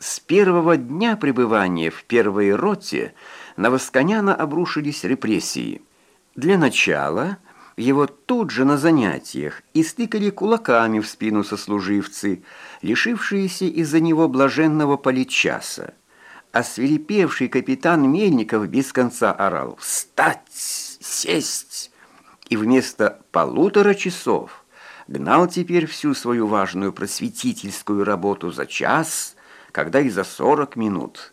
С первого дня пребывания в первой роте на Восконяна обрушились репрессии. Для начала его тут же на занятиях истыкали кулаками в спину сослуживцы, лишившиеся из-за него блаженного политчаса. А свирепевший капитан Мельников без конца орал «Встать! Сесть!» и вместо полутора часов гнал теперь всю свою важную просветительскую работу за час – когда и за сорок минут.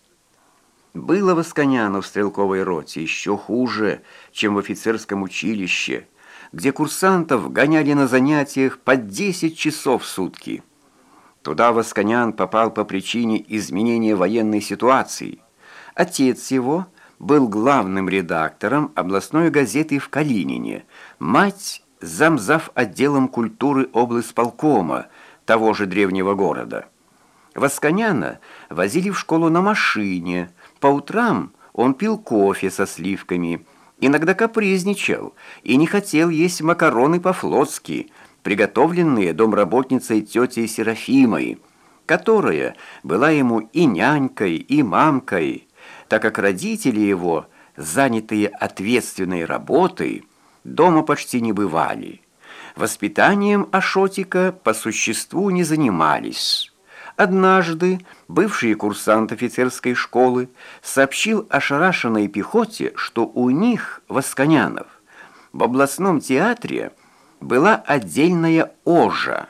Было Восконяну в стрелковой роте еще хуже, чем в офицерском училище, где курсантов гоняли на занятиях по 10 часов в сутки. Туда Восконян попал по причине изменения военной ситуации. Отец его был главным редактором областной газеты в Калинине, мать – замзав отделом культуры облсполкома того же древнего города. Восконяна возили в школу на машине. По утрам он пил кофе со сливками, иногда капризничал и не хотел есть макароны по-флотски, приготовленные домработницей тетей Серафимой, которая была ему и нянькой, и мамкой, так как родители его, занятые ответственной работой, дома почти не бывали. Воспитанием Ашотика по существу не занимались. Однажды бывший курсант офицерской школы сообщил ошарашенной пехоте, что у них, восконянов, в областном театре была отдельная ожа.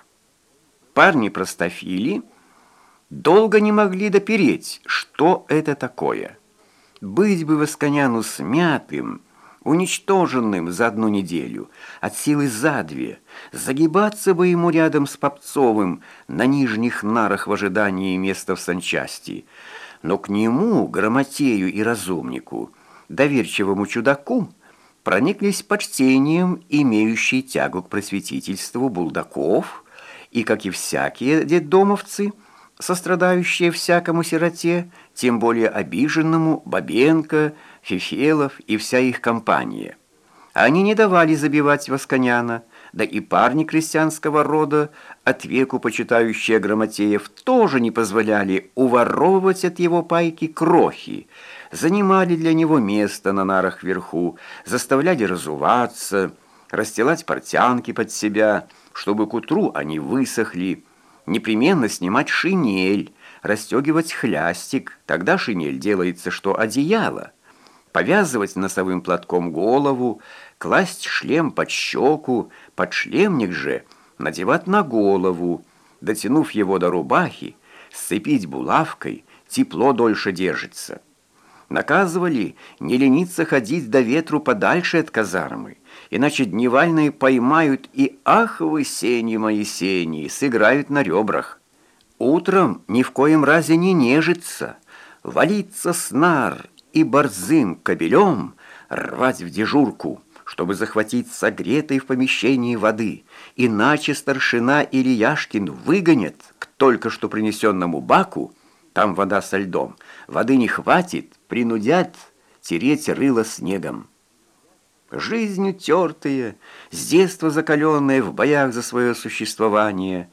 Парни-простофили долго не могли допереть, что это такое. Быть бы Восконяну смятым, уничтоженным за одну неделю, от силы за две, загибаться бы ему рядом с Попцовым на нижних нарах в ожидании места в санчасти. Но к нему, грамотею и разумнику, доверчивому чудаку, прониклись почтением, имеющие тягу к просветительству булдаков, и, как и всякие детдомовцы, сострадающие всякому сироте, тем более обиженному Бабенко, Фифелов и вся их компания. Они не давали забивать Восконяна, да и парни крестьянского рода, от веку почитающие Грамотеев, тоже не позволяли уворовывать от его пайки крохи, занимали для него место на нарах вверху, заставляли разуваться, расстилать портянки под себя, чтобы к утру они высохли, непременно снимать шинель, расстегивать хлястик, тогда шинель делается что одеяло, повязывать носовым платком голову, класть шлем под щеку, под шлемник же надевать на голову, дотянув его до рубахи, сцепить булавкой, тепло дольше держится. Наказывали не лениться ходить до ветру подальше от казармы, иначе дневальные поймают и ах вы, сени мои сени, сыграют на ребрах. Утром ни в коем разе не нежиться, валиться снар и борзым кобелем рвать в дежурку, чтобы захватить согретой в помещении воды, иначе старшина или Яшкин выгонят к только что принесенному баку, там вода со льдом, воды не хватит, принудят тереть рыло снегом. Жизнь утертая, с детства закаленная в боях за свое существование,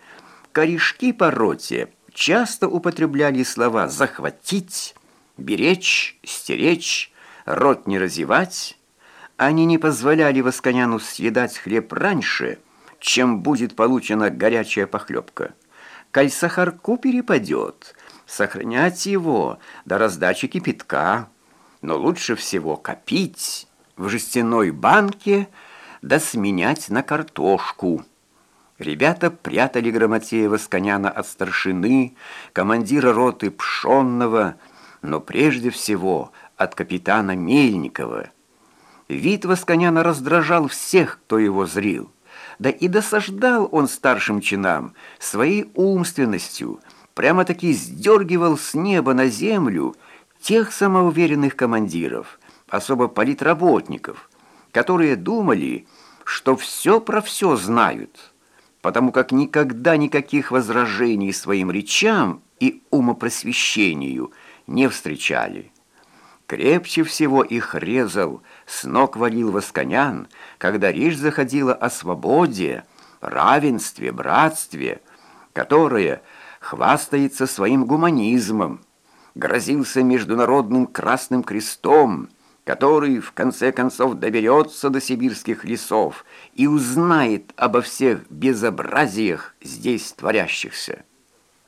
корешки по роте часто употребляли слова «захватить», беречь, стеречь, рот не разевать, они не позволяли Восконяну съедать хлеб раньше, чем будет получена горячая похлебка. Коль сахарку перепадет, сохранять его до раздачи кипятка, но лучше всего копить в жестяной банке да сменять на картошку. Ребята прятали Грамотеева с коняна от старшины, командира роты Пшонного, но прежде всего от капитана Мельникова. Вид Восконяна раздражал всех, кто его зрил. Да и досаждал он старшим чинам своей умственностью, прямо-таки сдергивал с неба на землю тех самоуверенных командиров, особо политработников, которые думали, что все про все знают, потому как никогда никаких возражений своим речам и умопросвещению – не встречали. Крепче всего их резал, с ног валил Восконян, когда речь заходила о свободе, равенстве, братстве, которое хвастается своим гуманизмом, грозился международным Красным Крестом, который в конце концов доберется до сибирских лесов и узнает обо всех безобразиях здесь творящихся.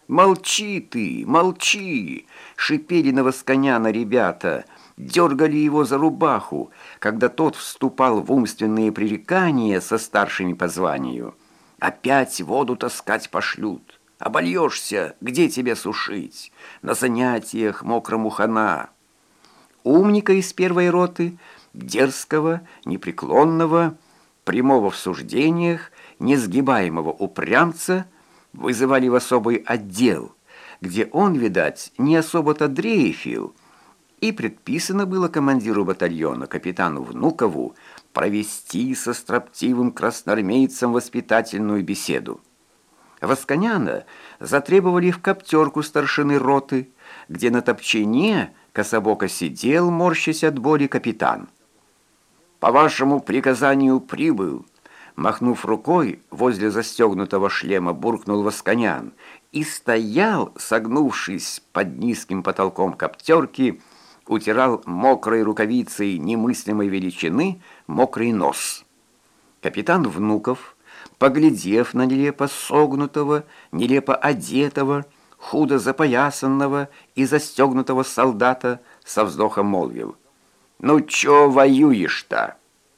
«Молчи ты, молчи!» — шипели на Восконяна ребята, дергали его за рубаху, когда тот вступал в умственные пререкания со старшими по званию. «Опять воду таскать пошлют. Обольешься, где тебя сушить? На занятиях мокрому хана». Умника из первой роты, дерзкого, непреклонного, прямого в суждениях, несгибаемого упрямца вызывали в особый отдел, где он, видать, не особо-то дрейфил, и предписано было командиру батальона, капитану Внукову, провести со строптивым красноармейцем воспитательную беседу. Восконяна затребовали в коптерку старшины роты, где на топчине кособоко сидел, морщась от боли, капитан. «По вашему приказанию прибыл», Махнув рукой, возле застегнутого шлема буркнул Восконян и стоял, согнувшись под низким потолком коптерки, утирал мокрой рукавицей немыслимой величины мокрый нос. Капитан Внуков, поглядев на нелепо согнутого, нелепо одетого, худо запоясанного и застегнутого солдата, со вздохом молвил. «Ну чё воюешь-то?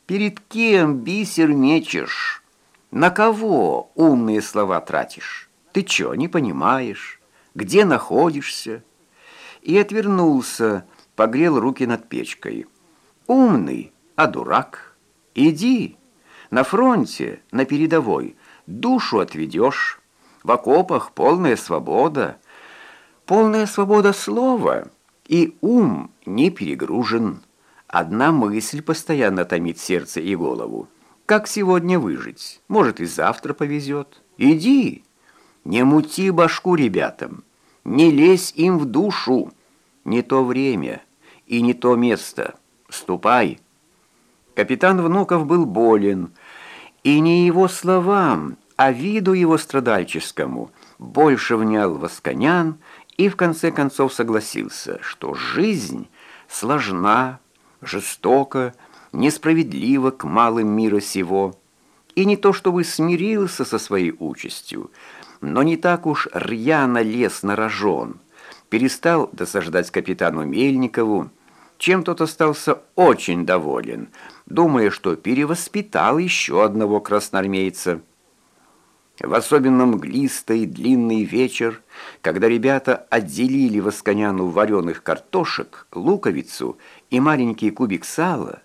Перед кем бисер мечешь? На кого умные слова тратишь? Ты чё, не понимаешь? Где находишься?» И отвернулся, погрел руки над печкой. «Умный, а дурак? Иди, на фронте, на передовой, душу отведешь. В окопах полная свобода. Полная свобода слова, и ум не перегружен. Одна мысль постоянно томит сердце и голову. Как сегодня выжить? Может, и завтра повезет. Иди, не мути башку ребятам, не лезь им в душу. Не то время» и не то место. Ступай!» Капитан Внуков был болен, и не его словам, а виду его страдальческому больше внял Восконян и в конце концов согласился, что жизнь сложна, жестока, несправедлива к малым мира сего, и не то чтобы смирился со своей участью, но не так уж рьяно лез на рожон, перестал досаждать капитану Мельникову, чем тот остался очень доволен, думая, что перевоспитал еще одного красноармейца. В особенном мглистый длинный вечер, когда ребята отделили Восконяну вареных картошек, луковицу и маленький кубик сала,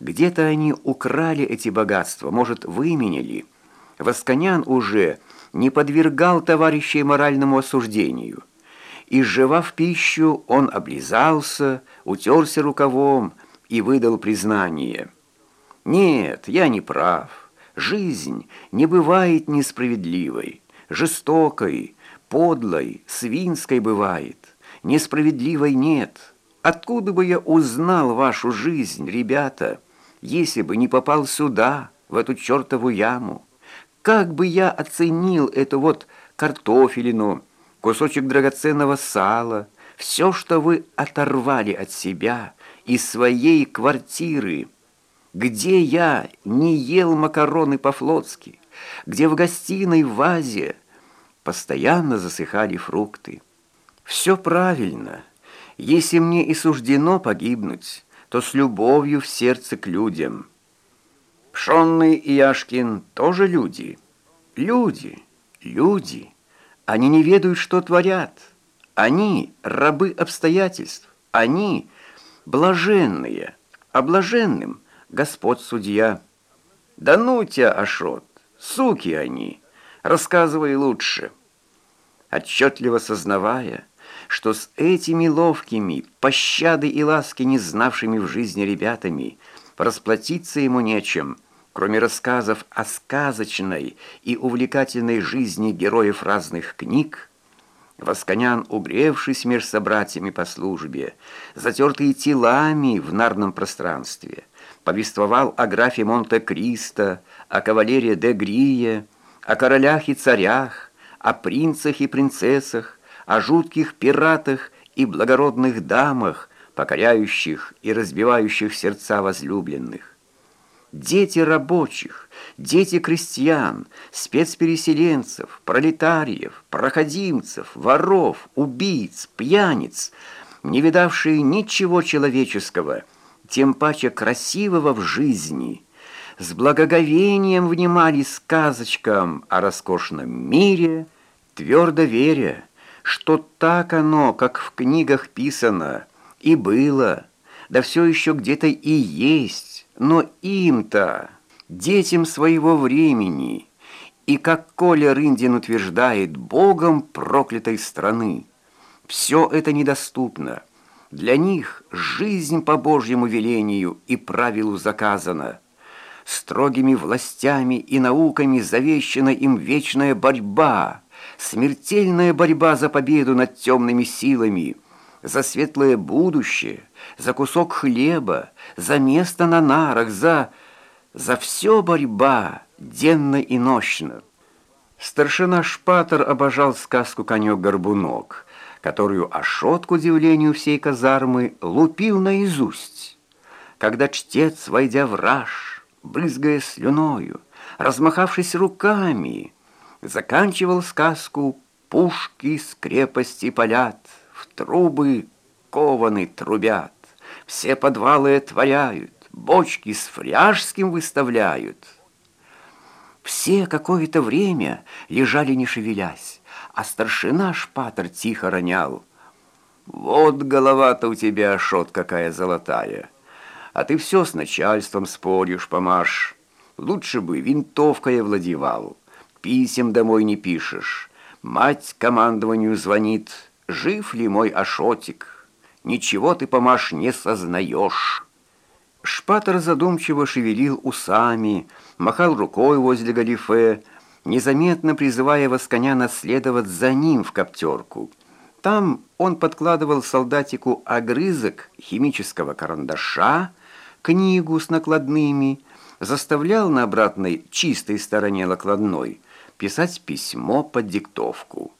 где-то они украли эти богатства, может, выменили. Восконян уже не подвергал товарищей моральному осуждению – Изживав пищу, он облизался, утерся рукавом и выдал признание. «Нет, я не прав. Жизнь не бывает несправедливой, жестокой, подлой, свинской бывает. Несправедливой нет. Откуда бы я узнал вашу жизнь, ребята, если бы не попал сюда, в эту чертову яму? Как бы я оценил эту вот картофелину, кусочек драгоценного сала, все, что вы оторвали от себя, из своей квартиры, где я не ел макароны по-флотски, где в гостиной в вазе постоянно засыхали фрукты. Все правильно. Если мне и суждено погибнуть, то с любовью в сердце к людям. Пшонный и Яшкин тоже люди. Люди, люди. Они не ведают, что творят. Они рабы обстоятельств. Они блаженные, а блаженным Господь судья. Да ну тебя, Ашот, суки они, рассказывай лучше. Отчетливо сознавая, что с этими ловкими, пощады и ласки не знавшими в жизни ребятами расплатиться ему нечем – Кроме рассказов о сказочной и увлекательной жизни героев разных книг, Восконян, угревшись меж собратьями по службе, затертые телами в нарном пространстве, повествовал о графе Монте-Кристо, о кавалере де Грие, о королях и царях, о принцах и принцессах, о жутких пиратах и благородных дамах, покоряющих и разбивающих сердца возлюбленных. Дети рабочих, дети крестьян, спецпереселенцев, пролетариев, проходимцев, воров, убийц, пьяниц, не видавшие ничего человеческого, тем паче красивого в жизни, с благоговением внимали сказочкам о роскошном мире, твердо веря, что так оно, как в книгах писано, и было, да все еще где-то и есть, но им-то, детям своего времени, и, как Коля Рындин утверждает, богом проклятой страны, все это недоступно. Для них жизнь по Божьему велению и правилу заказана. Строгими властями и науками завещана им вечная борьба, смертельная борьба за победу над темными силами – за светлое будущее, за кусок хлеба, за место на нарах, за... за все борьба, денно и нощно. Старшина Шпатер обожал сказку «Конек-горбунок», которую Ашот, к удивлению всей казармы, лупил наизусть. Когда чтец, войдя в раж, брызгая слюною, размахавшись руками, заканчивал сказку «Пушки с крепости полят» трубы кованы трубят, все подвалы отворяют, бочки с фряжским выставляют. Все какое-то время лежали не шевелясь, а старшина шпатер тихо ронял. «Вот голова-то у тебя, шот какая золотая, а ты все с начальством споришь, помашь. Лучше бы винтовкой овладевал, писем домой не пишешь, мать командованию звонит» жив ли мой Ашотик? Ничего ты, помаш, не сознаешь». Шпатер задумчиво шевелил усами, махал рукой возле галифе, незаметно призывая Восконяна следовать за ним в коптерку. Там он подкладывал солдатику огрызок химического карандаша, книгу с накладными, заставлял на обратной чистой стороне накладной писать письмо под диктовку.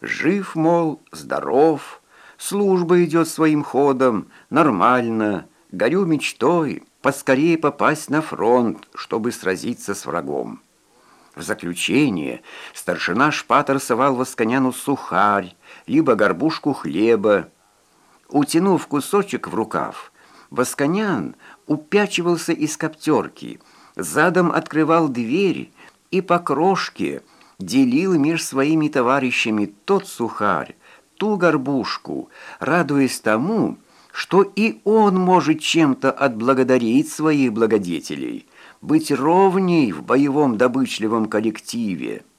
Жив, мол, здоров, служба идет своим ходом, нормально, горю мечтой поскорее попасть на фронт, чтобы сразиться с врагом. В заключение старшина Шпатер совал Восконяну сухарь, либо горбушку хлеба. Утянув кусочек в рукав, Восконян упячивался из коптерки, задом открывал дверь и по крошке – делил меж своими товарищами тот сухарь, ту горбушку, радуясь тому, что и он может чем-то отблагодарить своих благодетелей, быть ровней в боевом добычливом коллективе –